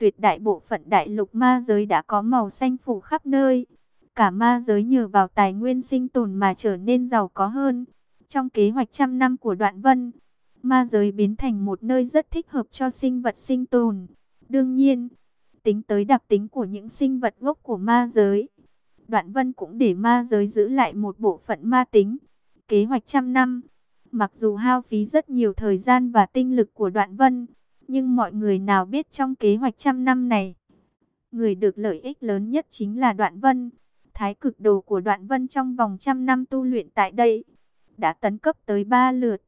tuyệt đại bộ phận đại lục ma giới đã có màu xanh phủ khắp nơi. Cả ma giới nhờ vào tài nguyên sinh tồn mà trở nên giàu có hơn. Trong kế hoạch trăm năm của đoạn vân, ma giới biến thành một nơi rất thích hợp cho sinh vật sinh tồn. Đương nhiên, tính tới đặc tính của những sinh vật gốc của ma giới, đoạn vân cũng để ma giới giữ lại một bộ phận ma tính. Kế hoạch trăm năm, mặc dù hao phí rất nhiều thời gian và tinh lực của đoạn vân, nhưng mọi người nào biết trong kế hoạch trăm năm này, người được lợi ích lớn nhất chính là đoạn vân. Thái cực đồ của đoạn vân trong vòng trăm năm tu luyện tại đây, đã tấn cấp tới ba lượt.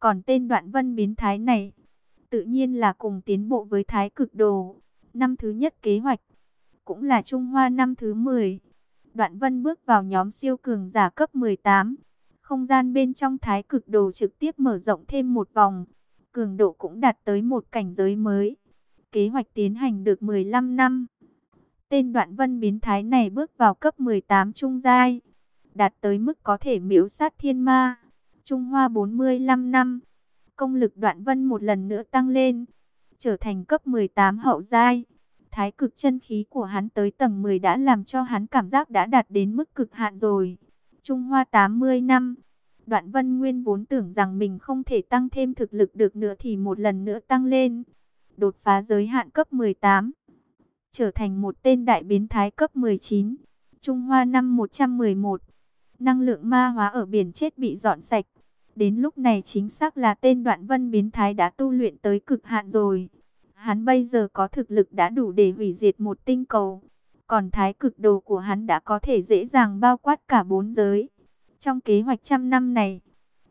Còn tên đoạn vân biến thái này, tự nhiên là cùng tiến bộ với thái cực đồ. Năm thứ nhất kế hoạch, cũng là Trung Hoa năm thứ 10. Đoạn vân bước vào nhóm siêu cường giả cấp 18. Không gian bên trong thái cực đồ trực tiếp mở rộng thêm một vòng. Cường độ cũng đạt tới một cảnh giới mới. Kế hoạch tiến hành được 15 năm. Tên đoạn vân biến thái này bước vào cấp 18 trung giai. Đạt tới mức có thể miễu sát thiên ma. Trung Hoa 45 năm. Công lực đoạn vân một lần nữa tăng lên. Trở thành cấp 18 hậu giai. Thái cực chân khí của hắn tới tầng 10 đã làm cho hắn cảm giác đã đạt đến mức cực hạn rồi. Trung Hoa 80 năm. Đoạn vân nguyên vốn tưởng rằng mình không thể tăng thêm thực lực được nữa thì một lần nữa tăng lên. Đột phá giới hạn cấp 18. Trở thành một tên đại biến thái cấp 19. Trung Hoa năm 111. Năng lượng ma hóa ở biển chết bị dọn sạch. Đến lúc này chính xác là tên đoạn vân biến thái đã tu luyện tới cực hạn rồi. Hắn bây giờ có thực lực đã đủ để hủy diệt một tinh cầu. Còn thái cực đồ của hắn đã có thể dễ dàng bao quát cả bốn giới. Trong kế hoạch trăm năm này,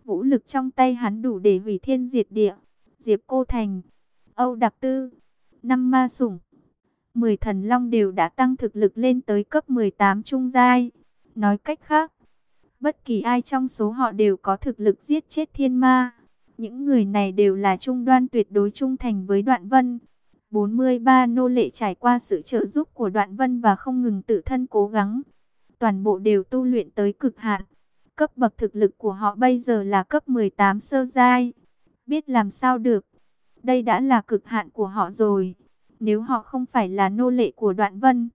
vũ lực trong tay hắn đủ để hủy thiên diệt địa. Diệp Cô Thành, Âu Đặc Tư, năm ma sủng, 10 thần long đều đã tăng thực lực lên tới cấp 18 trung giai. Nói cách khác, bất kỳ ai trong số họ đều có thực lực giết chết thiên ma. Những người này đều là trung đoan tuyệt đối trung thành với Đoạn Vân. 43 nô lệ trải qua sự trợ giúp của Đoạn Vân và không ngừng tự thân cố gắng. Toàn bộ đều tu luyện tới cực hạn. Cấp bậc thực lực của họ bây giờ là cấp 18 sơ giai. Biết làm sao được. Đây đã là cực hạn của họ rồi. Nếu họ không phải là nô lệ của Đoạn Vân,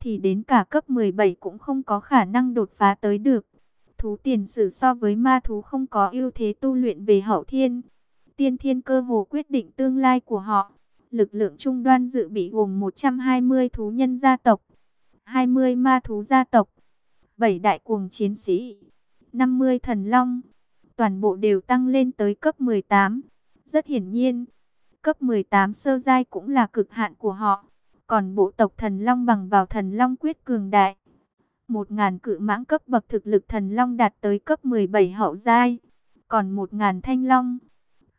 thì đến cả cấp 17 cũng không có khả năng đột phá tới được. Thú tiền sử so với ma thú không có ưu thế tu luyện về hậu thiên. Tiên thiên cơ hồ quyết định tương lai của họ. Lực lượng trung đoan dự bị gồm 120 thú nhân gia tộc, 20 ma thú gia tộc, 7 đại cuồng chiến sĩ, 50 thần long. Toàn bộ đều tăng lên tới cấp 18. Rất hiển nhiên, cấp 18 sơ giai cũng là cực hạn của họ. Còn bộ tộc thần long bằng vào thần long quyết cường đại. Một ngàn cự mãng cấp bậc thực lực thần long đạt tới cấp 17 hậu giai. Còn một ngàn thanh long,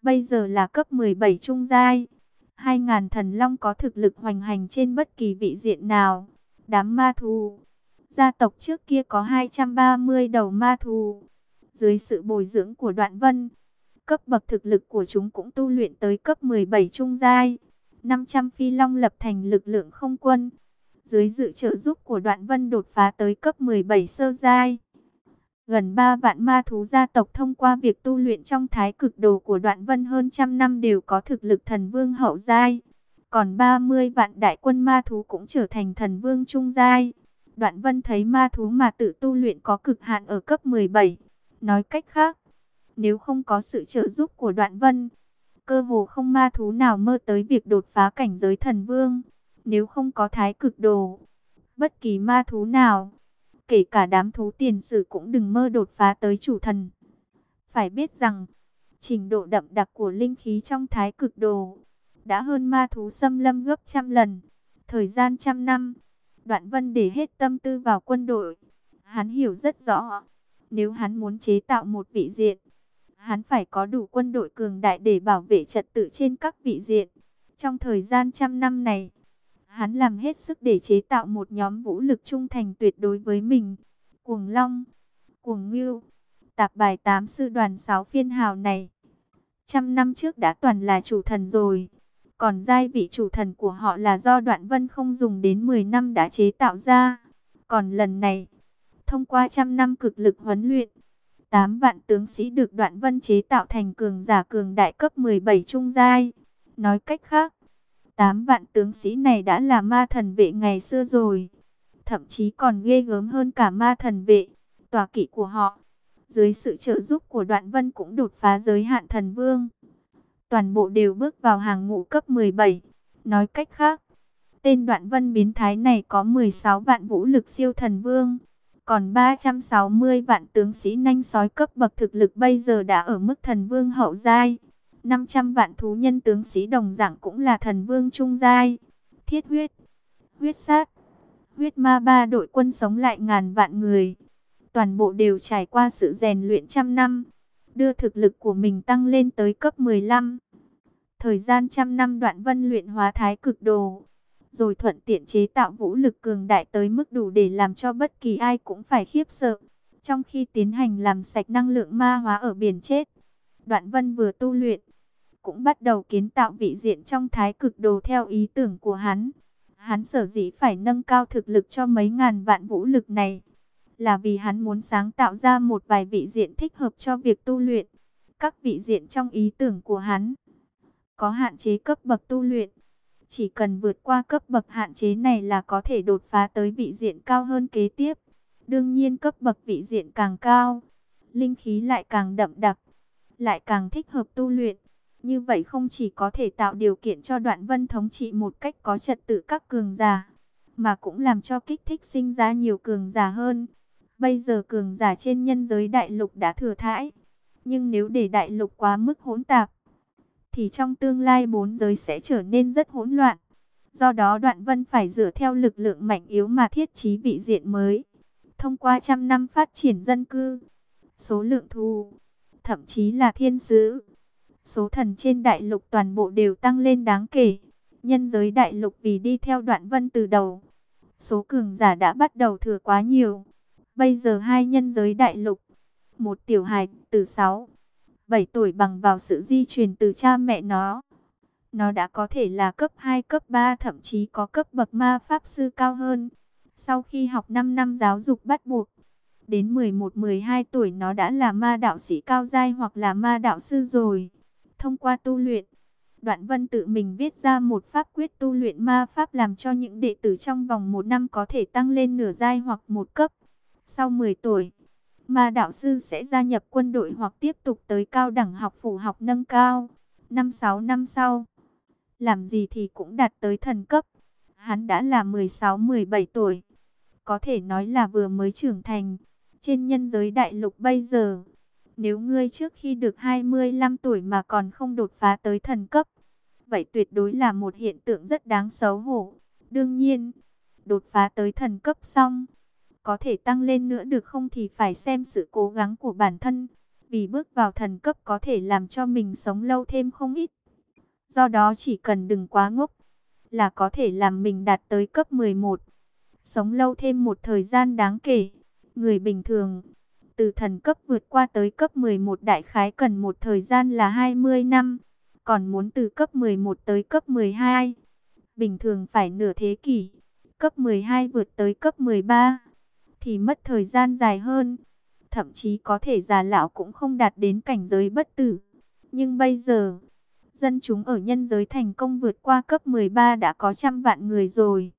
bây giờ là cấp 17 trung giai. Hai ngàn thần long có thực lực hoành hành trên bất kỳ vị diện nào. Đám ma thú, gia tộc trước kia có 230 đầu ma thú. Dưới sự bồi dưỡng của đoạn vân, cấp bậc thực lực của chúng cũng tu luyện tới cấp 17 trung giai. 500 phi long lập thành lực lượng không quân. Dưới sự trợ giúp của đoạn vân đột phá tới cấp 17 sơ giai. Gần 3 vạn ma thú gia tộc thông qua việc tu luyện trong thái cực đồ của đoạn vân hơn trăm năm đều có thực lực thần vương hậu giai. Còn 30 vạn đại quân ma thú cũng trở thành thần vương trung giai. Đoạn vân thấy ma thú mà tự tu luyện có cực hạn ở cấp 17. Nói cách khác, nếu không có sự trợ giúp của đoạn vân, cơ hồ không ma thú nào mơ tới việc đột phá cảnh giới thần vương. Nếu không có thái cực đồ, bất kỳ ma thú nào, kể cả đám thú tiền sử cũng đừng mơ đột phá tới chủ thần. Phải biết rằng, trình độ đậm đặc của linh khí trong thái cực đồ, đã hơn ma thú xâm lâm gấp trăm lần. Thời gian trăm năm, đoạn vân để hết tâm tư vào quân đội. Hắn hiểu rất rõ, nếu hắn muốn chế tạo một vị diện, hắn phải có đủ quân đội cường đại để bảo vệ trật tự trên các vị diện. Trong thời gian trăm năm này, hắn làm hết sức để chế tạo một nhóm vũ lực trung thành tuyệt đối với mình. Cuồng Long, Cuồng Ngưu, tạp bài 8 sư đoàn 6 phiên hào này, trăm năm trước đã toàn là chủ thần rồi. Còn giai vị chủ thần của họ là do Đoạn Vân không dùng đến 10 năm đã chế tạo ra. Còn lần này, thông qua trăm năm cực lực huấn luyện, 8 vạn tướng sĩ được Đoạn Vân chế tạo thành cường giả cường đại cấp 17 trung giai. Nói cách khác, Tám vạn tướng sĩ này đã là ma thần vệ ngày xưa rồi. Thậm chí còn ghê gớm hơn cả ma thần vệ, tòa kỵ của họ. Dưới sự trợ giúp của đoạn vân cũng đột phá giới hạn thần vương. Toàn bộ đều bước vào hàng ngũ cấp 17. Nói cách khác, tên đoạn vân biến thái này có 16 vạn vũ lực siêu thần vương. Còn 360 vạn tướng sĩ nanh sói cấp bậc thực lực bây giờ đã ở mức thần vương hậu giai. 500 vạn thú nhân tướng sĩ đồng dạng cũng là thần vương trung giai. Thiết huyết, huyết sát, huyết ma ba đội quân sống lại ngàn vạn người. Toàn bộ đều trải qua sự rèn luyện trăm năm, đưa thực lực của mình tăng lên tới cấp 15. Thời gian trăm năm đoạn vân luyện hóa thái cực đồ, rồi thuận tiện chế tạo vũ lực cường đại tới mức đủ để làm cho bất kỳ ai cũng phải khiếp sợ. Trong khi tiến hành làm sạch năng lượng ma hóa ở biển chết, Đoạn Vân vừa tu luyện, cũng bắt đầu kiến tạo vị diện trong thái cực đồ theo ý tưởng của hắn. Hắn sở dĩ phải nâng cao thực lực cho mấy ngàn vạn vũ lực này, là vì hắn muốn sáng tạo ra một vài vị diện thích hợp cho việc tu luyện. Các vị diện trong ý tưởng của hắn có hạn chế cấp bậc tu luyện. Chỉ cần vượt qua cấp bậc hạn chế này là có thể đột phá tới vị diện cao hơn kế tiếp. Đương nhiên cấp bậc vị diện càng cao, linh khí lại càng đậm đặc, lại càng thích hợp tu luyện. Như vậy không chỉ có thể tạo điều kiện cho đoạn vân thống trị một cách có trật tự các cường giả, mà cũng làm cho kích thích sinh ra nhiều cường giả hơn. Bây giờ cường giả trên nhân giới đại lục đã thừa thãi, nhưng nếu để đại lục quá mức hỗn tạp, thì trong tương lai bốn giới sẽ trở nên rất hỗn loạn. Do đó đoạn vân phải dựa theo lực lượng mạnh yếu mà thiết trí vị diện mới. Thông qua trăm năm phát triển dân cư, số lượng thù, thậm chí là thiên sứ, số thần trên đại lục toàn bộ đều tăng lên đáng kể. Nhân giới đại lục vì đi theo đoạn vân từ đầu, số cường giả đã bắt đầu thừa quá nhiều. Bây giờ hai nhân giới đại lục, một tiểu hài từ 6, 7 tuổi bằng vào sự di truyền từ cha mẹ nó. Nó đã có thể là cấp 2, cấp 3, thậm chí có cấp bậc ma pháp sư cao hơn. Sau khi học 5 năm giáo dục bắt buộc, đến 11-12 tuổi nó đã là ma đạo sĩ cao giai hoặc là ma đạo sư rồi. Thông qua tu luyện, Đoạn Vân tự mình viết ra một pháp quyết tu luyện ma pháp làm cho những đệ tử trong vòng một năm có thể tăng lên nửa giai hoặc một cấp. Sau 10 tuổi, mà đạo sư sẽ gia nhập quân đội hoặc tiếp tục tới cao đẳng học phủ học nâng cao. Năm 6 năm sau, làm gì thì cũng đạt tới thần cấp. Hắn đã là 16-17 tuổi, có thể nói là vừa mới trưởng thành. Trên nhân giới đại lục bây giờ, nếu ngươi trước khi được 25 tuổi mà còn không đột phá tới thần cấp, vậy tuyệt đối là một hiện tượng rất đáng xấu hổ. Đương nhiên, đột phá tới thần cấp xong, có thể tăng lên nữa được không thì phải xem sự cố gắng của bản thân. Vì bước vào thần cấp có thể làm cho mình sống lâu thêm không ít. Do đó chỉ cần đừng quá ngốc là có thể làm mình đạt tới cấp 11. Sống lâu thêm một thời gian đáng kể. Người bình thường từ thần cấp vượt qua tới cấp 11 đại khái cần một thời gian là 20 năm. Còn muốn từ cấp 11 tới cấp 12, bình thường phải nửa thế kỷ. Cấp 12 vượt tới cấp 13 thì mất thời gian dài hơn. Thậm chí có thể già lão cũng không đạt đến cảnh giới bất tử. Nhưng bây giờ, dân chúng ở nhân giới thành công vượt qua cấp 13 đã có trăm vạn người rồi.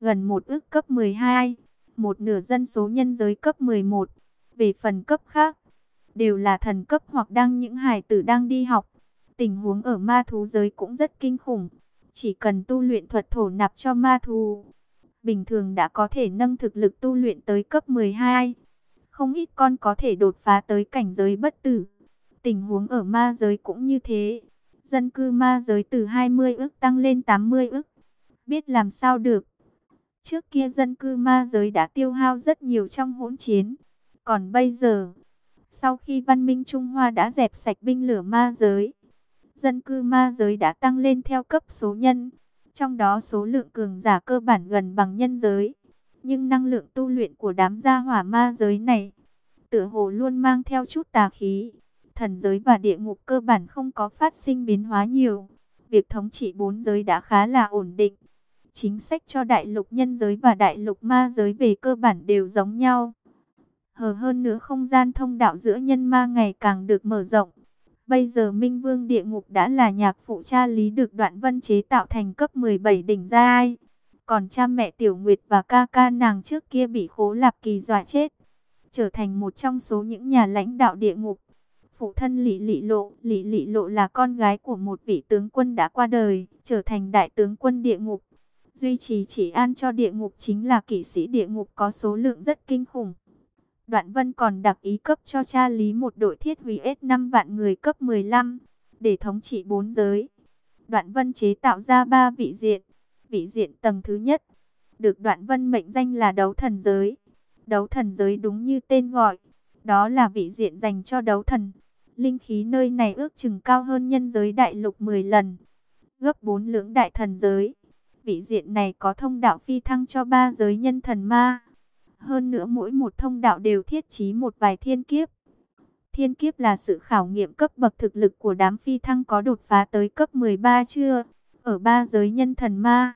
Gần một ước cấp 12, một nửa dân số nhân giới cấp 11. Về phần cấp khác, đều là thần cấp hoặc đang những hài tử đang đi học. Tình huống ở ma thú giới cũng rất kinh khủng. Chỉ cần tu luyện thuật thổ nạp cho ma thú, bình thường đã có thể nâng thực lực tu luyện tới cấp 12. Không ít con có thể đột phá tới cảnh giới bất tử. Tình huống ở ma giới cũng như thế. Dân cư ma giới từ 20 ức tăng lên 80 ức. Biết làm sao được. Trước kia dân cư ma giới đã tiêu hao rất nhiều trong hỗn chiến. Còn bây giờ, sau khi văn minh Trung Hoa đã dẹp sạch binh lửa ma giới, dân cư ma giới đã tăng lên theo cấp số nhân. Trong đó số lượng cường giả cơ bản gần bằng nhân giới. Nhưng năng lượng tu luyện của đám gia hỏa ma giới này, tựa hồ luôn mang theo chút tà khí. Thần giới và địa ngục cơ bản không có phát sinh biến hóa nhiều. Việc thống trị bốn giới đã khá là ổn định. Chính sách cho đại lục nhân giới và đại lục ma giới về cơ bản đều giống nhau. Hờ hơn nữa không gian thông đạo giữa nhân ma ngày càng được mở rộng. Bây giờ Minh Vương Địa Ngục đã là nhạc phụ cha lý được đoạn vân chế tạo thành cấp 17 đỉnh giai. Còn cha mẹ Tiểu Nguyệt và ca ca nàng trước kia bị khố lạp kỳ dọa chết. Trở thành một trong số những nhà lãnh đạo địa ngục. Phụ thân Lý Lị Lộ, Lý Lị Lộ là con gái của một vị tướng quân đã qua đời, trở thành đại tướng quân địa ngục. Duy trì chỉ an cho địa ngục chính là kỵ sĩ địa ngục có số lượng rất kinh khủng. Đoạn Vân còn đặc ý cấp cho cha Lý một đội thiết hủy S5 vạn người cấp 15, để thống trị bốn giới. Đoạn Vân chế tạo ra ba vị diện. Vị diện tầng thứ nhất, được Đoạn Vân mệnh danh là đấu thần giới. Đấu thần giới đúng như tên gọi, đó là vị diện dành cho đấu thần. Linh khí nơi này ước chừng cao hơn nhân giới đại lục 10 lần, gấp 4 lưỡng đại thần giới. Vị diện này có thông đạo phi thăng cho ba giới nhân thần ma. Hơn nữa mỗi một thông đạo đều thiết trí một vài thiên kiếp. Thiên kiếp là sự khảo nghiệm cấp bậc thực lực của đám phi thăng có đột phá tới cấp 13 chưa? Ở ba giới nhân thần ma,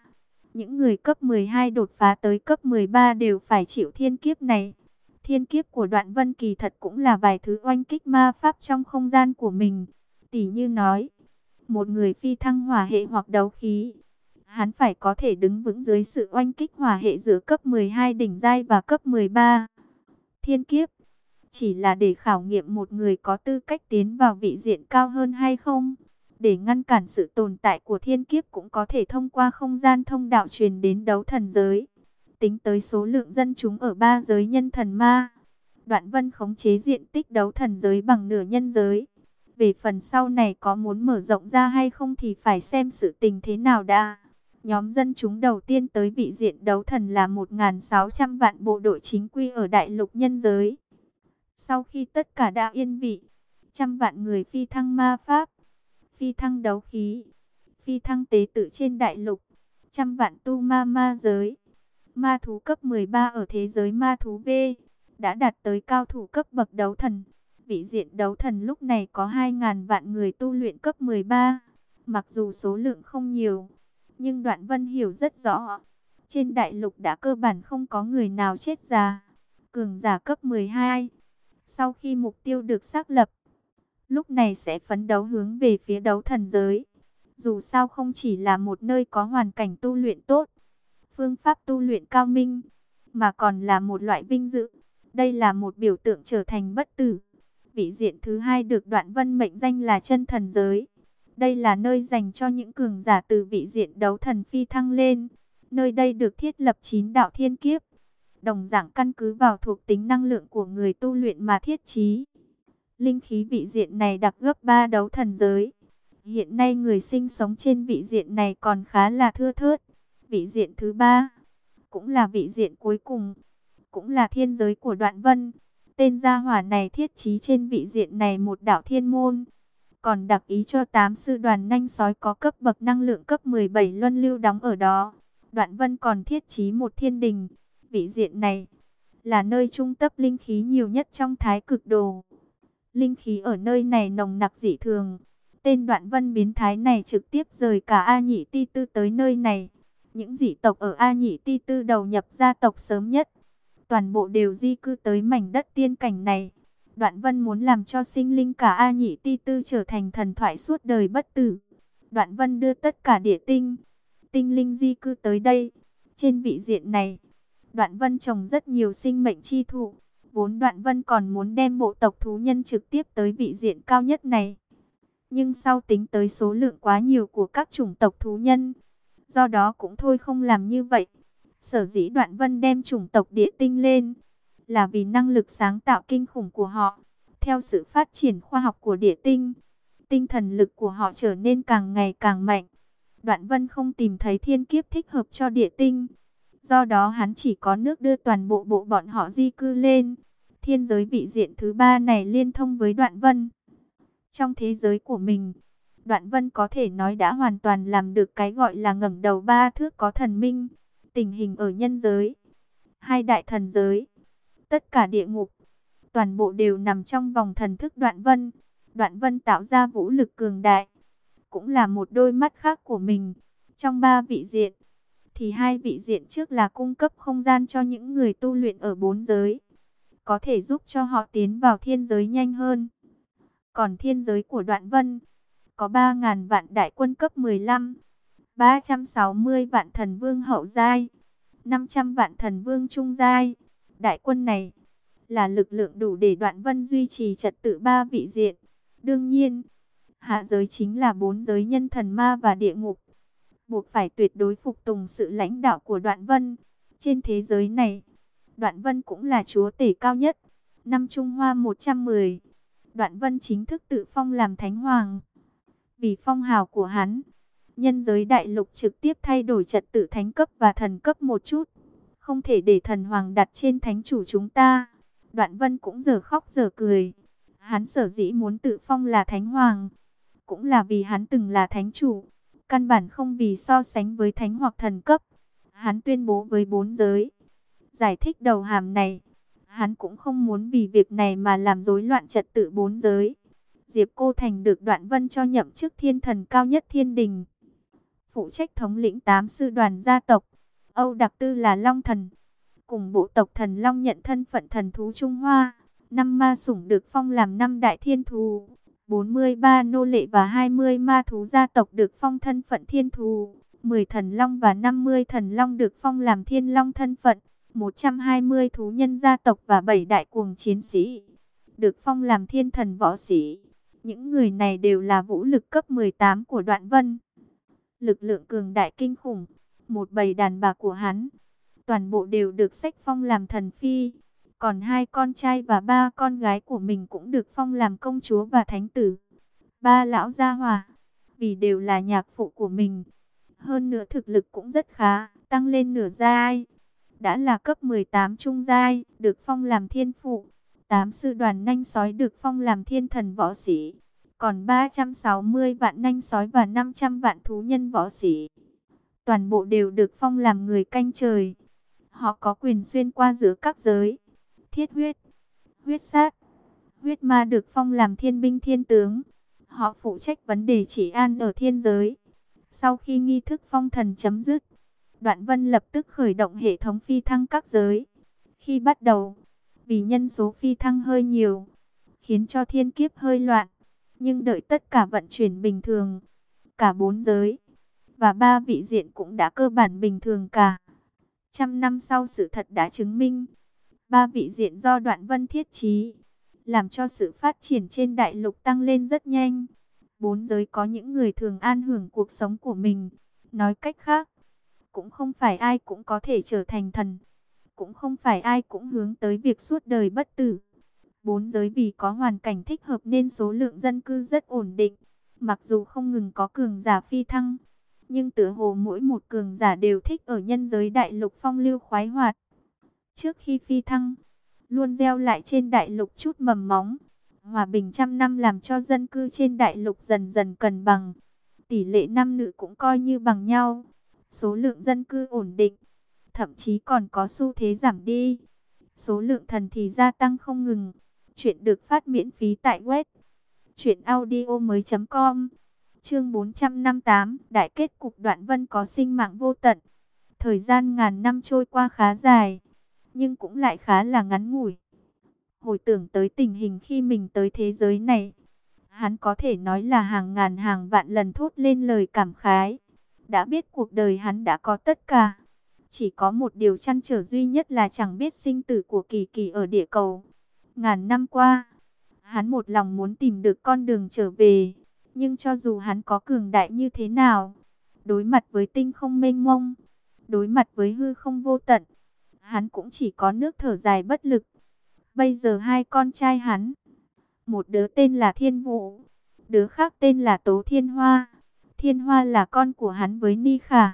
những người cấp 12 đột phá tới cấp 13 đều phải chịu thiên kiếp này. Thiên kiếp của đoạn vân kỳ thật cũng là vài thứ oanh kích ma pháp trong không gian của mình. Tỷ như nói, một người phi thăng hỏa hệ hoặc đấu khí, hắn phải có thể đứng vững dưới sự oanh kích hỏa hệ giữa cấp 12 đỉnh giai và cấp 13. Thiên kiếp, chỉ là để khảo nghiệm một người có tư cách tiến vào vị diện cao hơn hay không. Để ngăn cản sự tồn tại của thiên kiếp cũng có thể thông qua không gian thông đạo truyền đến đấu thần giới. Tính tới số lượng dân chúng ở ba giới nhân thần ma. Đoạn vân khống chế diện tích đấu thần giới bằng nửa nhân giới. Về phần sau này có muốn mở rộng ra hay không thì phải xem sự tình thế nào đã. Nhóm dân chúng đầu tiên tới vị diện đấu thần là 1.600 vạn bộ đội chính quy ở đại lục nhân giới. Sau khi tất cả đã yên vị, trăm vạn người phi thăng ma pháp, phi thăng đấu khí, phi thăng tế tự trên đại lục, trăm vạn tu ma ma giới, ma thú cấp 13 ở thế giới ma thú V, đã đạt tới cao thủ cấp bậc đấu thần. Vị diện đấu thần lúc này có 2.000 vạn người tu luyện cấp 13, mặc dù số lượng không nhiều, nhưng Đoạn Vân hiểu rất rõ, trên đại lục đã cơ bản không có người nào chết già, cường giả cấp 12. Sau khi mục tiêu được xác lập, lúc này sẽ phấn đấu hướng về phía đấu thần giới. Dù sao không chỉ là một nơi có hoàn cảnh tu luyện tốt, phương pháp tu luyện cao minh, mà còn là một loại vinh dự. Đây là một biểu tượng trở thành bất tử. Vị diện thứ hai được đoạn vân mệnh danh là chân thần giới. Đây là nơi dành cho những cường giả từ vị diện đấu thần phi thăng lên. Nơi đây được thiết lập chín đạo thiên kiếp. Đồng dạng căn cứ vào thuộc tính năng lượng của người tu luyện mà thiết trí. Linh khí vị diện này đặc gấp 3 đấu thần giới. Hiện nay người sinh sống trên vị diện này còn khá là thưa thớt. Vị diện thứ ba cũng là vị diện cuối cùng, cũng là thiên giới của đoạn vân. Tên gia hỏa này thiết trí trên vị diện này một đạo thiên môn. Còn đặc ý cho tám sư đoàn nhanh sói có cấp bậc năng lượng cấp 17 luân lưu đóng ở đó. Đoạn vân còn thiết trí một thiên đình. Vị diện này là nơi trung tập linh khí nhiều nhất trong thái cực đồ. Linh khí ở nơi này nồng nặc dị thường. Tên đoạn vân biến thái này trực tiếp rời cả A Nhị Ti Tư tới nơi này. Những dị tộc ở A Nhị Ti Tư đầu nhập gia tộc sớm nhất. Toàn bộ đều di cư tới mảnh đất tiên cảnh này. Đoạn Vân muốn làm cho sinh linh cả A Nhị Ti Tư trở thành thần thoại suốt đời bất tử. Đoạn Vân đưa tất cả địa tinh, tinh linh di cư tới đây. Trên vị diện này, Đoạn Vân trồng rất nhiều sinh mệnh chi thụ. Vốn Đoạn Vân còn muốn đem bộ tộc thú nhân trực tiếp tới vị diện cao nhất này. Nhưng sau tính tới số lượng quá nhiều của các chủng tộc thú nhân, do đó cũng thôi không làm như vậy. Sở dĩ Đoạn Vân đem chủng tộc địa tinh lên, là vì năng lực sáng tạo kinh khủng của họ. Theo sự phát triển khoa học của địa tinh, tinh thần lực của họ trở nên càng ngày càng mạnh. Đoạn Vân không tìm thấy thiên kiếp thích hợp cho địa tinh. Do đó hắn chỉ có nước đưa toàn bộ bộ bọn họ di cư lên. Thiên giới vị diện thứ ba này liên thông với Đoạn Vân. Trong thế giới của mình, Đoạn Vân có thể nói đã hoàn toàn làm được cái gọi là ngẩng đầu ba thước có thần minh. Tình hình ở nhân giới, hai đại thần giới, tất cả địa ngục, toàn bộ đều nằm trong vòng thần thức Đoạn Vân. Đoạn Vân tạo ra vũ lực cường đại, cũng là một đôi mắt khác của mình. Trong ba vị diện, thì hai vị diện trước là cung cấp không gian cho những người tu luyện ở bốn giới, có thể giúp cho họ tiến vào thiên giới nhanh hơn. Còn thiên giới của đoạn vân, có 3.000 vạn đại quân cấp 15, 360 vạn thần vương hậu giai, 500 vạn thần vương trung giai. Đại quân này là lực lượng đủ để đoạn vân duy trì trật tự ba vị diện. Đương nhiên, hạ giới chính là bốn giới nhân thần ma và địa ngục. Buộc phải tuyệt đối phục tùng sự lãnh đạo của đoạn vân. Trên thế giới này, đoạn vân cũng là chúa tể cao nhất. Năm Trung Hoa 110, đoạn vân chính thức tự phong làm thánh hoàng. Vì phong hào của hắn, nhân giới đại lục trực tiếp thay đổi trật tự thánh cấp và thần cấp một chút. Không thể để thần hoàng đặt trên thánh chủ chúng ta. Đoạn vân cũng giờ khóc giờ cười. Hắn sở dĩ muốn tự phong là thánh hoàng. Cũng là vì hắn từng là thánh chủ. Căn bản không vì so sánh với thánh hoặc thần cấp. Hắn tuyên bố với bốn giới. Giải thích đầu hàm này. Hắn cũng không muốn vì việc này mà làm rối loạn trật tự bốn giới. Diệp Cô Thành được Đoạn Vân cho nhậm chức thiên thần cao nhất thiên đình. Phụ trách thống lĩnh tám sư đoàn gia tộc. Âu Đặc Tư là Long Thần. Cùng bộ tộc Thần Long nhận thân phận thần thú Trung Hoa. Năm ma sủng được phong làm năm đại thiên thú. 43 nô lệ và 20 ma thú gia tộc được phong thân phận thiên thú. 10 thần long và 50 thần long được phong làm thiên long thân phận. 120 thú nhân gia tộc và 7 đại cuồng chiến sĩ được phong làm thiên thần võ sĩ. Những người này đều là vũ lực cấp 18 của Đoạn Vân. Lực lượng cường đại kinh khủng, một bầy đàn bà của hắn, toàn bộ đều được sách phong làm thần phi. Còn hai con trai và ba con gái của mình cũng được phong làm công chúa và thánh tử. Ba lão gia hòa, vì đều là nhạc phụ của mình. Hơn nữa thực lực cũng rất khá, tăng lên nửa giai. Đã là cấp 18 trung giai, được phong làm thiên phụ. Tám sư đoàn nanh sói được phong làm thiên thần võ sĩ. Còn 360 vạn nanh sói và 500 vạn thú nhân võ sĩ. Toàn bộ đều được phong làm người canh trời. Họ có quyền xuyên qua giữa các giới. Thiết huyết, huyết sát, huyết ma được phong làm thiên binh thiên tướng. Họ phụ trách vấn đề chỉ an ở thiên giới. Sau khi nghi thức phong thần chấm dứt, Đoạn Vân lập tức khởi động hệ thống phi thăng các giới. Khi bắt đầu, vì nhân số phi thăng hơi nhiều, khiến cho thiên kiếp hơi loạn. Nhưng đợi tất cả vận chuyển bình thường, cả bốn giới và ba vị diện cũng đã cơ bản bình thường cả. Trăm năm sau sự thật đã chứng minh, ba vị diện do đoạn vân thiết trí, làm cho sự phát triển trên đại lục tăng lên rất nhanh. Bốn giới có những người thường an hưởng cuộc sống của mình. Nói cách khác, cũng không phải ai cũng có thể trở thành thần cũng không phải ai cũng hướng tới việc suốt đời bất tử. Bốn giới vì có hoàn cảnh thích hợp nên số lượng dân cư rất ổn định. Mặc dù không ngừng có cường giả phi thăng, nhưng tựa hồ mỗi một cường giả đều thích ở nhân giới đại lục phong lưu khoái hoạt. Trước khi phi thăng, luôn gieo lại trên đại lục chút mầm móng. Hòa bình trăm năm làm cho dân cư trên đại lục dần dần cân bằng. Tỷ lệ nam nữ cũng coi như bằng nhau. Số lượng dân cư ổn định thậm chí còn có xu thế giảm đi. Số lượng thần thì gia tăng không ngừng. Chuyện được phát miễn phí tại web truyệnaudiomoi.com. Chương 458, đại kết cục Đoạn Vân có sinh mạng vô tận. Thời gian ngàn năm trôi qua khá dài, nhưng cũng lại khá là ngắn ngủi. Hồi tưởng tới tình hình khi mình tới thế giới này, hắn có thể nói là hàng ngàn hàng vạn lần thốt lên lời cảm khái. Đã biết cuộc đời hắn đã có tất cả, chỉ có một điều chăn trở duy nhất là chẳng biết sinh tử của Kỳ Kỳ ở địa cầu. Ngàn năm qua, hắn một lòng muốn tìm được con đường trở về. Nhưng cho dù hắn có cường đại như thế nào, đối mặt với tinh không mênh mông, đối mặt với hư không vô tận, hắn cũng chỉ có nước thở dài bất lực. Bây giờ hai con trai hắn, một đứa tên là Thiên Vũ, đứa khác tên là Tố Thiên Hoa. Thiên Hoa là con của hắn với Ni Khả.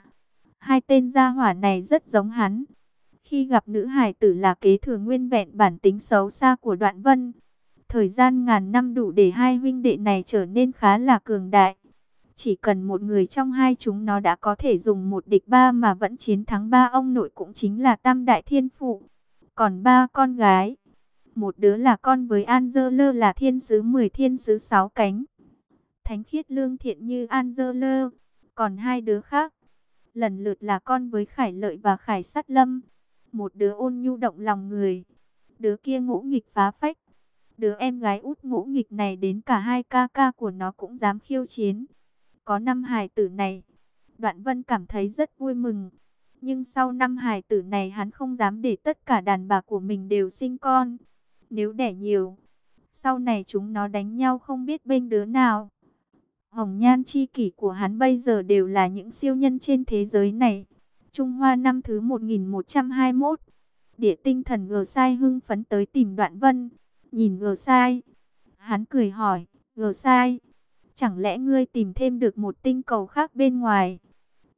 Hai tên gia hỏa này rất giống hắn. Khi gặp nữ hải tử là kế thừa nguyên vẹn bản tính xấu xa của đoạn vân. Thời gian ngàn năm đủ để hai huynh đệ này trở nên khá là cường đại. Chỉ cần một người trong hai chúng nó đã có thể dùng một địch ba mà vẫn chiến thắng ba ông nội cũng chính là Tam Đại Thiên Phụ. Còn ba con gái. Một đứa là con với An Dơ Lơ là thiên sứ mười thiên sứ sáu cánh. Thánh khiết lương thiện như An Dơ Lơ. Còn hai đứa khác lần lượt là con với Khải Lợi và Khải Sát Lâm. Một đứa ôn nhu động lòng người, đứa kia ngỗ nghịch phá phách. Đứa em gái út ngũ nghịch này đến cả hai ca ca của nó cũng dám khiêu chiến. Có năm hài tử này, Đoạn Vân cảm thấy rất vui mừng. Nhưng sau năm hài tử này hắn không dám để tất cả đàn bà của mình đều sinh con. Nếu đẻ nhiều, sau này chúng nó đánh nhau không biết bên đứa nào. Hồng nhan chi kỷ của hắn bây giờ đều là những siêu nhân trên thế giới này. Trung Hoa năm thứ 1121. Địa tinh thần gờ sai hưng phấn tới tìm đoạn vân. Nhìn gờ sai. Hắn cười hỏi, gờ sai. Chẳng lẽ ngươi tìm thêm được một tinh cầu khác bên ngoài?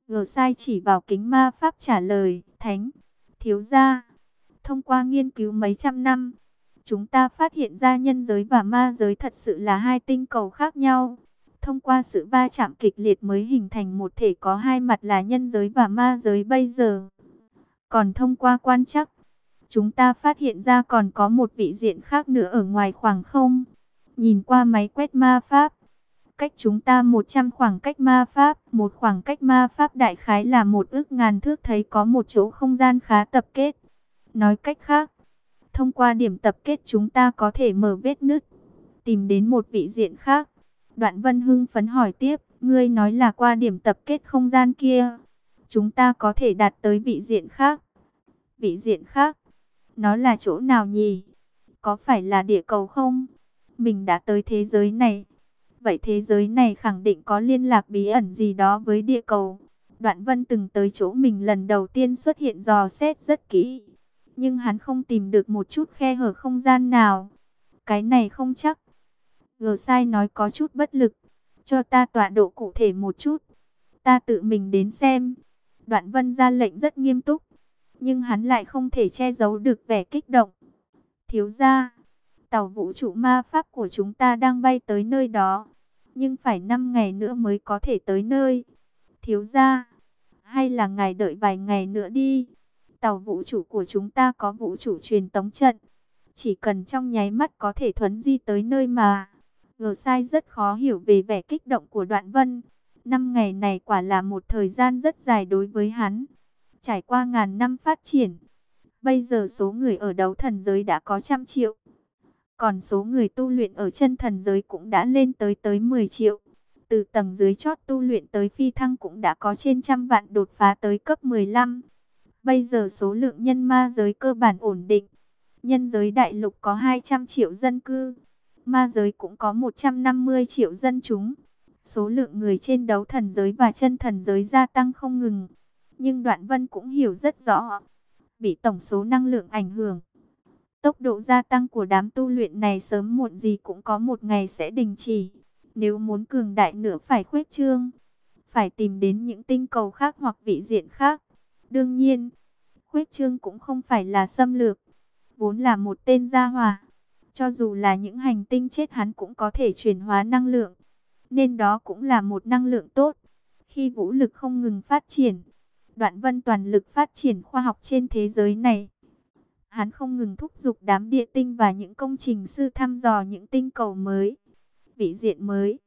Gờ sai chỉ vào kính ma pháp trả lời, thánh, thiếu gia. Thông qua nghiên cứu mấy trăm năm, chúng ta phát hiện ra nhân giới và ma giới thật sự là hai tinh cầu khác nhau. Thông qua sự va chạm kịch liệt mới hình thành một thể có hai mặt là nhân giới và ma giới bây giờ. Còn thông qua quan chắc, chúng ta phát hiện ra còn có một vị diện khác nữa ở ngoài khoảng không. Nhìn qua máy quét ma pháp, cách chúng ta 100 khoảng cách ma pháp, một khoảng cách ma pháp đại khái là một ước ngàn thước thấy có một chỗ không gian khá tập kết. Nói cách khác, thông qua điểm tập kết chúng ta có thể mở vết nứt, tìm đến một vị diện khác. Đoạn Vân hưng phấn hỏi tiếp, ngươi nói là qua điểm tập kết không gian kia, chúng ta có thể đạt tới vị diện khác. Vị diện khác, nó là chỗ nào nhỉ? Có phải là địa cầu không? Mình đã tới thế giới này. Vậy thế giới này khẳng định có liên lạc bí ẩn gì đó với địa cầu. Đoạn Vân từng tới chỗ mình lần đầu tiên xuất hiện dò xét rất kỹ. Nhưng hắn không tìm được một chút khe hở không gian nào. Cái này không chắc. Gờ sai nói có chút bất lực. Cho ta tọa độ cụ thể một chút. Ta tự mình đến xem. Đoạn vân ra lệnh rất nghiêm túc. Nhưng hắn lại không thể che giấu được vẻ kích động. Thiếu ra. Tàu vũ trụ ma pháp của chúng ta đang bay tới nơi đó. Nhưng phải 5 ngày nữa mới có thể tới nơi. Thiếu ra. Hay là ngài đợi vài ngày nữa đi. Tàu vũ trụ của chúng ta có vũ trụ truyền tống trận. Chỉ cần trong nháy mắt có thể thuấn di tới nơi mà. Gờ sai rất khó hiểu về vẻ kích động của đoạn vân. Năm ngày này quả là một thời gian rất dài đối với hắn. Trải qua ngàn năm phát triển. Bây giờ số người ở đấu thần giới đã có trăm triệu. Còn số người tu luyện ở chân thần giới cũng đã lên tới tới 10 triệu. Từ tầng dưới chót tu luyện tới phi thăng cũng đã có trên trăm vạn đột phá tới cấp 15. Bây giờ số lượng nhân ma giới cơ bản ổn định. Nhân giới đại lục có 200 triệu dân cư, ma giới cũng có 150 triệu dân chúng. Số lượng người trên đấu thần giới và chân thần giới gia tăng không ngừng. Nhưng Đoạn Vân cũng hiểu rất rõ, bị tổng số năng lượng ảnh hưởng. Tốc độ gia tăng của đám tu luyện này sớm muộn gì cũng có một ngày sẽ đình chỉ. Nếu muốn cường đại nữa phải khuếch trương, phải tìm đến những tinh cầu khác hoặc vị diện khác. Đương nhiên, khuếch trương cũng không phải là xâm lược, vốn là một tên gia hòa cho dù là những hành tinh chết hắn cũng có thể chuyển hóa năng lượng. Nên đó cũng là một năng lượng tốt. Khi vũ lực không ngừng phát triển, đoạn vân toàn lực phát triển khoa học trên thế giới này. Hắn không ngừng thúc giục đám địa tinh và những công trình sư thăm dò những tinh cầu mới, vị diện mới.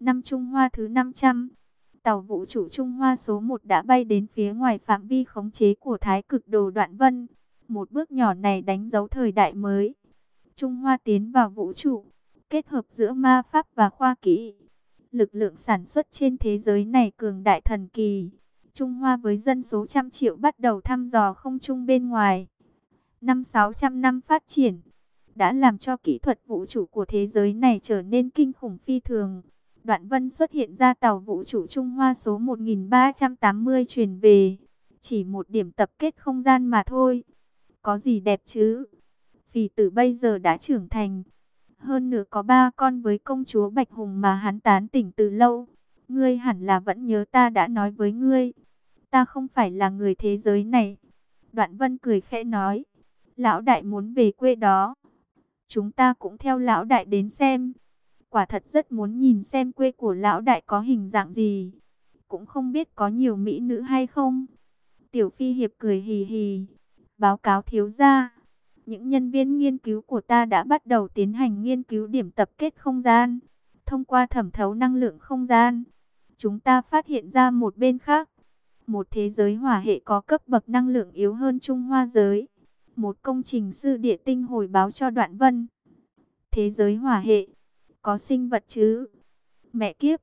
Năm Trung Hoa thứ 500, tàu vũ trụ Trung Hoa số 1 đã bay đến phía ngoài phạm vi khống chế của Thái cực đồ đoạn vân. Một bước nhỏ này đánh dấu thời đại mới. Trung Hoa tiến vào vũ trụ, kết hợp giữa ma pháp và khoa kỹ. Lực lượng sản xuất trên thế giới này cường đại thần kỳ. Trung Hoa với dân số trăm triệu bắt đầu thăm dò không trung bên ngoài. Năm 600 năm phát triển, đã làm cho kỹ thuật vũ trụ của thế giới này trở nên kinh khủng phi thường. Đoạn Vân xuất hiện ra tàu vũ trụ Trung Hoa số 1380 truyền về. Chỉ một điểm tập kết không gian mà thôi. Có gì đẹp chứ? Vì tử bây giờ đã trưởng thành. Hơn nữa có ba con với công chúa Bạch Hùng mà hắn tán tỉnh từ lâu. Ngươi hẳn là vẫn nhớ ta đã nói với ngươi. Ta không phải là người thế giới này. Đoạn vân cười khẽ nói. Lão đại muốn về quê đó. Chúng ta cũng theo lão đại đến xem. Quả thật rất muốn nhìn xem quê của lão đại có hình dạng gì. Cũng không biết có nhiều mỹ nữ hay không. Tiểu phi hiệp cười hì hì. Báo cáo thiếu gia những nhân viên nghiên cứu của ta đã bắt đầu tiến hành nghiên cứu điểm tập kết không gian. Thông qua thẩm thấu năng lượng không gian, chúng ta phát hiện ra một bên khác. Một thế giới hỏa hệ có cấp bậc năng lượng yếu hơn Trung Hoa giới. Một công trình sư địa tinh hồi báo cho Đoạn Vân. thế giới hỏa hệ. Có sinh vật chứ? Mẹ kiếp,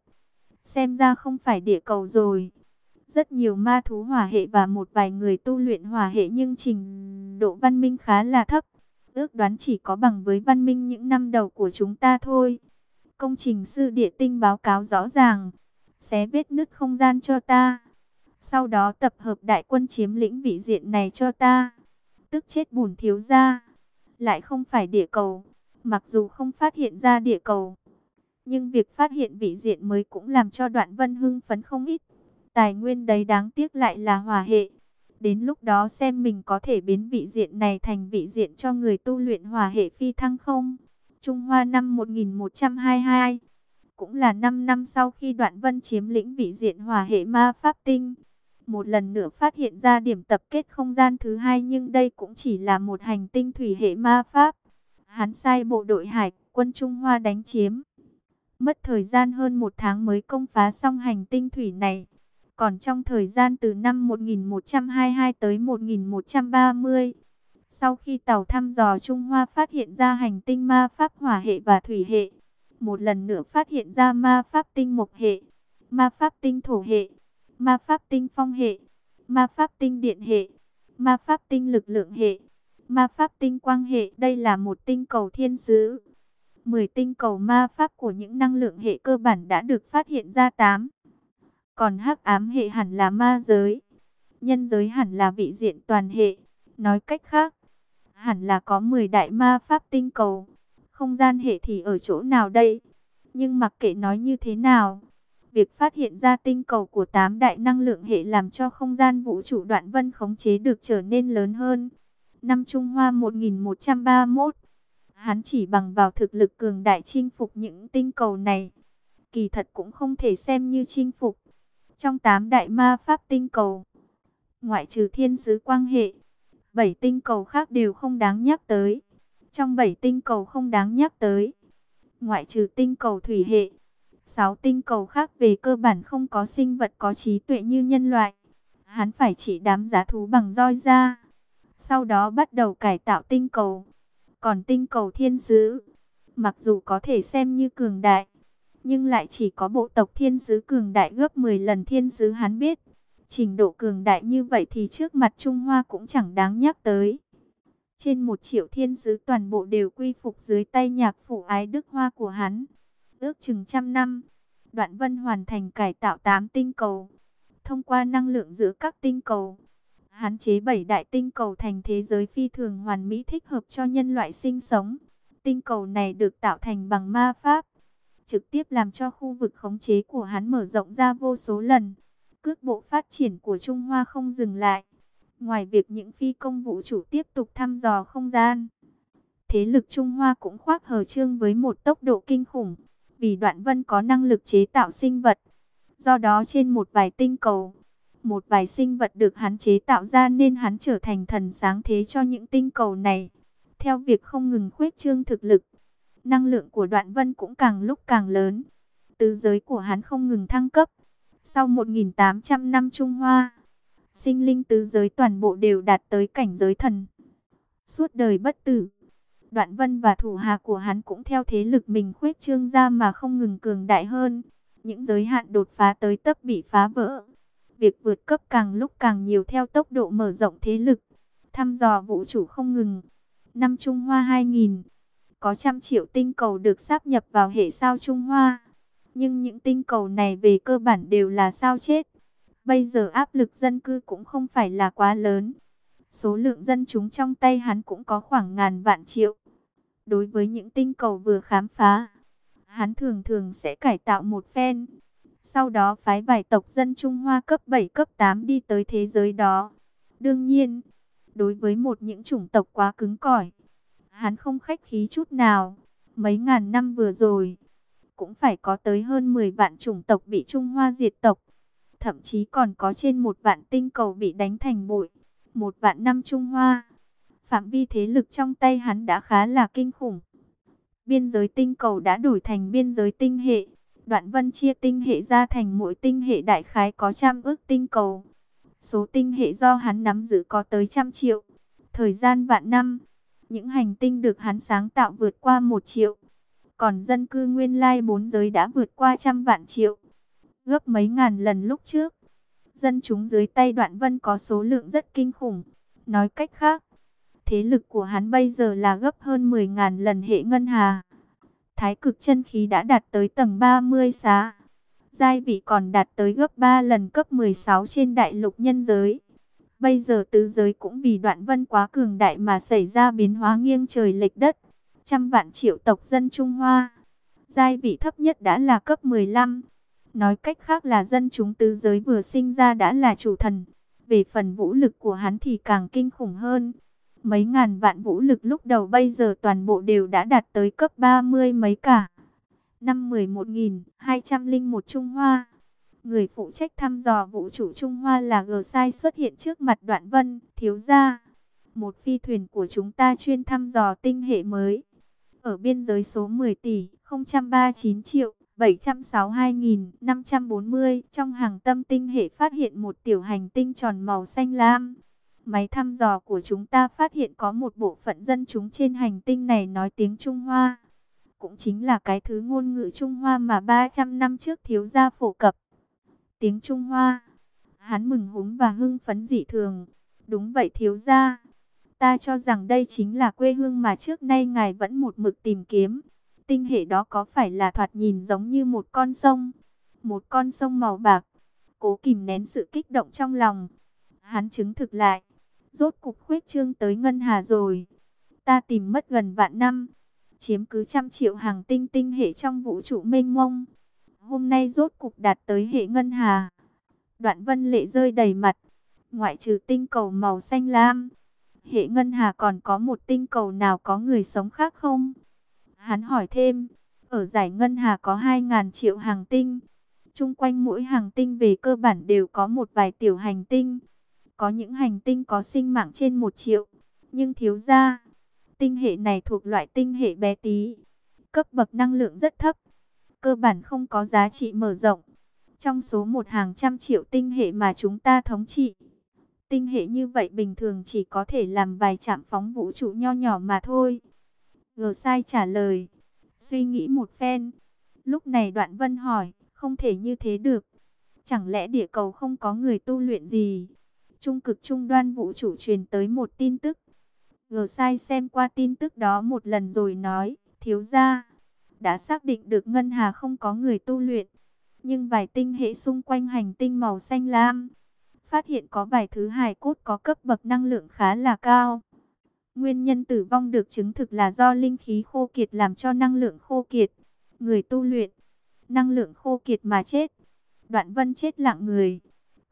xem ra không phải địa cầu rồi. Rất nhiều ma thú hỏa hệ và một vài người tu luyện hỏa hệ nhưng trình độ văn minh khá là thấp. Ước đoán chỉ có bằng với văn minh những năm đầu của chúng ta thôi. Công trình sư địa tinh báo cáo rõ ràng, xé vết nứt không gian cho ta. Sau đó tập hợp đại quân chiếm lĩnh vị diện này cho ta. Tức chết bùn thiếu ra. Lại không phải địa cầu. Mặc dù không phát hiện ra địa cầu. Nhưng việc phát hiện vị diện mới cũng làm cho đoạn vân hưng phấn không ít. Tài nguyên đấy đáng tiếc lại là hòa hệ. Đến lúc đó xem mình có thể biến vị diện này thành vị diện cho người tu luyện hòa hệ phi thăng không. Trung Hoa năm 1122 cũng là 5 năm sau khi Đoạn Vân chiếm lĩnh vị diện hòa hệ ma pháp tinh. Một lần nữa phát hiện ra điểm tập kết không gian thứ hai nhưng đây cũng chỉ là một hành tinh thủy hệ ma pháp. Hắn sai bộ đội hải quân Trung Hoa đánh chiếm. Mất thời gian hơn một tháng mới công phá xong hành tinh thủy này. Còn trong thời gian từ năm 1122 tới 1130, sau khi tàu thăm dò Trung Hoa phát hiện ra hành tinh ma pháp hỏa hệ và thủy hệ, một lần nữa phát hiện ra ma pháp tinh mộc hệ, ma pháp tinh thổ hệ, ma pháp tinh phong hệ, ma pháp tinh điện hệ, ma pháp tinh lực lượng hệ, ma pháp tinh quang hệ. Đây là một tinh cầu thiên sứ. 10 tinh cầu ma pháp của những năng lượng hệ cơ bản đã được phát hiện ra 8. Còn hắc ám hệ hẳn là ma giới. Nhân giới hẳn là vị diện toàn hệ. Nói cách khác, hẳn là có 10 đại ma pháp tinh cầu. Không gian hệ thì ở chỗ nào đây? Nhưng mặc kệ nói như thế nào, việc phát hiện ra tinh cầu của tám đại năng lượng hệ làm cho không gian vũ trụ đoạn vân khống chế được trở nên lớn hơn. Năm Trung Hoa 1131, hắn chỉ bằng vào thực lực cường đại chinh phục những tinh cầu này. Kỳ thật cũng không thể xem như chinh phục. Trong tám đại ma pháp tinh cầu, ngoại trừ thiên sứ quang hệ, bảy tinh cầu khác đều không đáng nhắc tới. Trong bảy tinh cầu không đáng nhắc tới, ngoại trừ tinh cầu thủy hệ, sáu tinh cầu khác về cơ bản không có sinh vật có trí tuệ như nhân loại. Hắn phải chỉ đám giá thú bằng roi ra. Sau đó bắt đầu cải tạo tinh cầu. Còn tinh cầu thiên sứ, mặc dù có thể xem như cường đại, nhưng lại chỉ có bộ tộc thiên sứ cường đại gấp 10 lần thiên sứ hắn biết. Trình độ cường đại như vậy thì trước mặt Trung Hoa cũng chẳng đáng nhắc tới. Trên một triệu thiên sứ toàn bộ đều quy phục dưới tay nhạc phủ ái đức hoa của hắn. Ước chừng trăm năm, Đoạn Vân hoàn thành cải tạo 8 tinh cầu. Thông qua năng lượng giữa các tinh cầu, Hán chế bảy đại tinh cầu thành thế giới phi thường hoàn mỹ thích hợp cho nhân loại sinh sống. Tinh cầu này được tạo thành bằng ma pháp, trực tiếp làm cho khu vực khống chế của hắn mở rộng ra vô số lần. Cước bộ phát triển của Trung Hoa không dừng lại. Ngoài việc những phi công vũ trụ tiếp tục thăm dò không gian, thế lực Trung Hoa cũng khoác hờ trương với một tốc độ kinh khủng. Vì Đoạn Vân có năng lực chế tạo sinh vật, do đó trên một vài tinh cầu, một vài sinh vật được hắn chế tạo ra nên hắn trở thành thần sáng thế cho những tinh cầu này. Theo việc không ngừng khuếch trương thực lực, năng lượng của Đoạn Vân cũng càng lúc càng lớn. Tứ giới của hắn không ngừng thăng cấp. Sau 1.800 năm Trung Hoa, sinh linh tứ giới toàn bộ đều đạt tới cảnh giới thần. Suốt đời bất tử, Đoạn Vân và thủ hạ của hắn cũng theo thế lực mình khuếch trương ra mà không ngừng cường đại hơn. Những giới hạn đột phá tới tấp bị phá vỡ. Việc vượt cấp càng lúc càng nhiều theo tốc độ mở rộng thế lực. Thăm dò vũ trụ không ngừng. Năm Trung Hoa 2000, có trăm triệu tinh cầu được sáp nhập vào hệ sao Trung Hoa. Nhưng những tinh cầu này về cơ bản đều là sao chết. Bây giờ áp lực dân cư cũng không phải là quá lớn. Số lượng dân chúng trong tay hắn cũng có khoảng ngàn vạn triệu. Đối với những tinh cầu vừa khám phá, hắn thường thường sẽ cải tạo một phen. Sau đó phái vài tộc dân Trung Hoa cấp 7 cấp 8 đi tới thế giới đó. Đương nhiên, đối với một những chủng tộc quá cứng cỏi, hắn không khách khí chút nào. Mấy ngàn năm vừa rồi, cũng phải có tới hơn 10 vạn chủng tộc bị Trung Hoa diệt tộc. Thậm chí còn có trên một vạn tinh cầu bị đánh thành bụi. Một vạn năm Trung Hoa. Phạm vi thế lực trong tay hắn đã khá là kinh khủng. Biên giới tinh cầu đã đổi thành biên giới tinh hệ. Đoạn vân chia tinh hệ ra thành mỗi tinh hệ đại khái có trăm ước tinh cầu. Số tinh hệ do hắn nắm giữ có tới trăm triệu. Thời gian vạn năm, những hành tinh được hắn sáng tạo vượt qua một triệu. Còn dân cư nguyên lai bốn giới đã vượt qua trăm vạn triệu, gấp mấy ngàn lần lúc trước. Dân chúng dưới tay đoạn vân có số lượng rất kinh khủng. Nói cách khác, thế lực của hắn bây giờ là gấp hơn 10.000 lần hệ ngân hà. Thái cực chân khí đã đạt tới tầng 30 xá. Giai vị còn đạt tới gấp 3 lần, cấp 16 trên đại lục nhân giới. Bây giờ tứ giới cũng vì đoạn vân quá cường đại mà xảy ra biến hóa nghiêng trời lệch đất. Trăm vạn triệu tộc dân Trung Hoa. Giai vị thấp nhất đã là cấp 15. Nói cách khác là dân chúng tứ giới vừa sinh ra đã là chủ thần. Về phần vũ lực của hắn thì càng kinh khủng hơn. Mấy ngàn vạn vũ lực lúc đầu bây giờ toàn bộ đều đã đạt tới cấp 30 mấy cả. Năm 11.201 Trung Hoa. Người phụ trách thăm dò vũ trụ Trung Hoa là G Sai xuất hiện trước mặt đoạn vân, thiếu gia. Một phi thuyền của chúng ta chuyên thăm dò tinh hệ mới. Ở biên giới số 10 tỷ 039 triệu 762.540 trong hàng tâm tinh hệ phát hiện một tiểu hành tinh tròn màu xanh lam. Máy thăm dò của chúng ta phát hiện có một bộ phận dân chúng trên hành tinh này nói tiếng Trung Hoa. Cũng chính là cái thứ ngôn ngữ Trung Hoa mà 300 năm trước thiếu gia phổ cập. Tiếng Trung Hoa. Hắn mừng húng và hưng phấn dị thường. Đúng vậy thiếu gia. Ta cho rằng đây chính là quê hương mà trước nay ngài vẫn một mực tìm kiếm. Tinh hệ đó có phải là thoạt nhìn giống như một con sông? Một con sông màu bạc. Cố kìm nén sự kích động trong lòng. Hắn chứng thực lại. Rốt cục khuyết trương tới Ngân Hà rồi. Ta tìm mất gần vạn năm. Chiếm cứ trăm triệu hàng tinh tinh hệ trong vũ trụ mênh mông. Hôm nay rốt cục đạt tới hệ Ngân Hà. Đoạn vân lệ rơi đầy mặt. Ngoại trừ tinh cầu màu xanh lam. Hệ Ngân Hà còn có một tinh cầu nào có người sống khác không? Hắn hỏi thêm, ở giải ngân hà có 2.000 triệu hàng tinh. Trung quanh mỗi hàng tinh về cơ bản đều có một vài tiểu hành tinh. Có những hành tinh có sinh mạng trên một triệu. Nhưng thiếu ra, tinh hệ này thuộc loại tinh hệ bé tí. Cấp bậc năng lượng rất thấp. Cơ bản không có giá trị mở rộng. Trong số một hàng trăm triệu tinh hệ mà chúng ta thống trị. Tinh hệ như vậy bình thường chỉ có thể làm vài trạm phóng vũ trụ nho nhỏ mà thôi. Gờ sai trả lời. Suy nghĩ một phen. Lúc này đoạn vân hỏi. Không thể như thế được. Chẳng lẽ địa cầu không có người tu luyện gì? Trung cực trung đoan vũ trụ truyền tới một tin tức. Gờ sai xem qua tin tức đó một lần rồi nói. Thiếu ra. Đã xác định được Ngân Hà không có người tu luyện. Nhưng vài tinh hệ xung quanh hành tinh màu xanh lam. Phát hiện có vài thứ hài cốt có cấp bậc năng lượng khá là cao. Nguyên nhân tử vong được chứng thực là do linh khí khô kiệt làm cho năng lượng khô kiệt. Người tu luyện, năng lượng khô kiệt mà chết. Đoạn vân chết lặng người.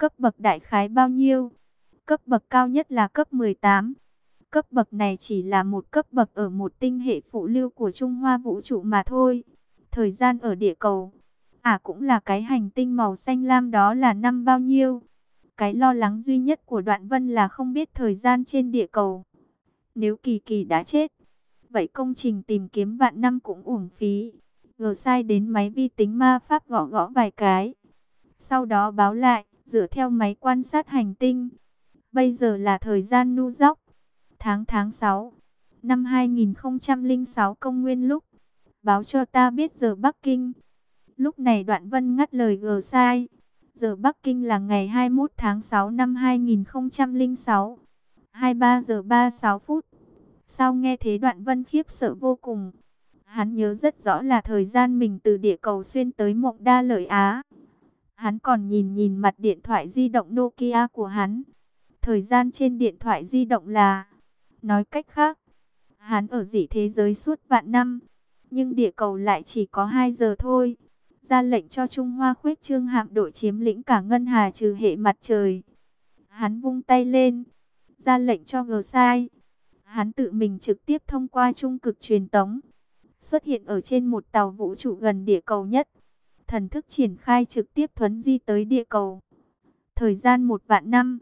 Cấp bậc đại khái bao nhiêu? Cấp bậc cao nhất là cấp 18. Cấp bậc này chỉ là một cấp bậc ở một tinh hệ phụ lưu của Trung Hoa vũ trụ mà thôi. Thời gian ở địa cầu. À cũng là cái hành tinh màu xanh lam đó là năm bao nhiêu? Cái lo lắng duy nhất của đoạn vân là không biết thời gian trên địa cầu. Nếu Kỳ Kỳ đã chết, vậy công trình tìm kiếm vạn năm cũng uổng phí. Gờ sai đến máy vi tính ma pháp gõ gõ vài cái. Sau đó báo lại, dựa theo máy quan sát hành tinh. Bây giờ là thời gian nu dốc. Tháng tháng 6, năm 2006 công nguyên lúc. Báo cho ta biết giờ Bắc Kinh. Lúc này đoạn vân ngắt lời gờ sai. Giờ Bắc Kinh là ngày 21 tháng 6 năm 2006. 23 giờ 36 phút. Sao nghe thế đoạn vân khiếp sợ vô cùng. Hắn nhớ rất rõ là thời gian mình từ địa cầu xuyên tới mộng đa lợi Á. Hắn còn nhìn nhìn mặt điện thoại di động Nokia của hắn. Thời gian trên điện thoại di động là... Nói cách khác, hắn ở dị thế giới suốt vạn năm. Nhưng địa cầu lại chỉ có 2 giờ thôi. Ra lệnh cho Trung Hoa khuyết trương hạm đội chiếm lĩnh cả ngân hà trừ hệ mặt trời. Hắn vung tay lên ra lệnh cho G sai. Hắn tự mình trực tiếp thông qua trung cực truyền tống, xuất hiện ở trên một tàu vũ trụ gần địa cầu nhất. Thần thức triển khai trực tiếp thuấn di tới địa cầu. Thời gian một vạn năm,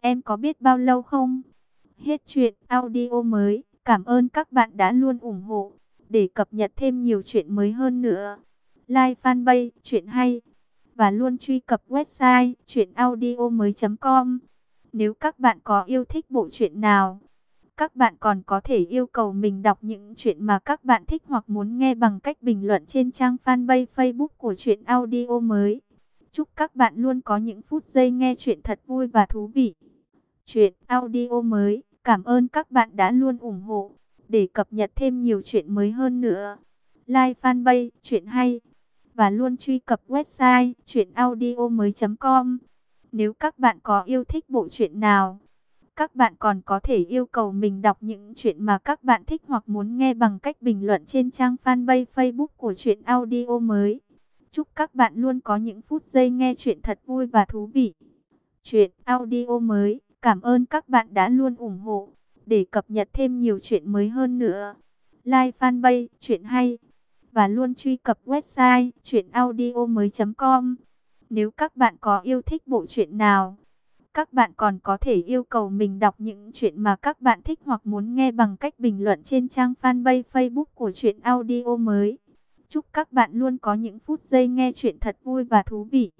em có biết bao lâu không? Hết chuyện audio mới, cảm ơn các bạn đã luôn ủng hộ. Để cập nhật thêm nhiều chuyện mới hơn nữa, like fanpage chuyện hay và luôn truy cập website chuyenaudio.com nếu các bạn có yêu thích bộ truyện nào, các bạn còn có thể yêu cầu mình đọc những chuyện mà các bạn thích hoặc muốn nghe bằng cách bình luận trên trang fanpage Facebook của Chuyện Audio mới. Chúc các bạn luôn có những phút giây nghe chuyện thật vui và thú vị. Chuyện audio mới, cảm ơn các bạn đã luôn ủng hộ. Để cập nhật thêm nhiều chuyện mới hơn nữa, like fanpage Chuyện Hay và luôn truy cập website chuyenaudio.com Nếu các bạn có yêu thích bộ truyện nào, các bạn còn có thể yêu cầu mình đọc những chuyện mà các bạn thích hoặc muốn nghe bằng cách bình luận trên trang fanpage Facebook của Chuyện Audio mới. Chúc các bạn luôn có những phút giây nghe chuyện thật vui và thú vị. Chuyện audio mới, cảm ơn các bạn đã luôn ủng hộ. Để cập nhật thêm nhiều chuyện mới hơn nữa, like fanpage Chuyện Hay và luôn truy cập website chuyenaudio.com Nếu các bạn có yêu thích bộ truyện nào, các bạn còn có thể yêu cầu mình đọc những chuyện mà các bạn thích hoặc muốn nghe bằng cách bình luận trên trang fanpage Facebook của Chuyện Audio mới. Chúc các bạn luôn có những phút giây nghe chuyện thật vui và thú vị.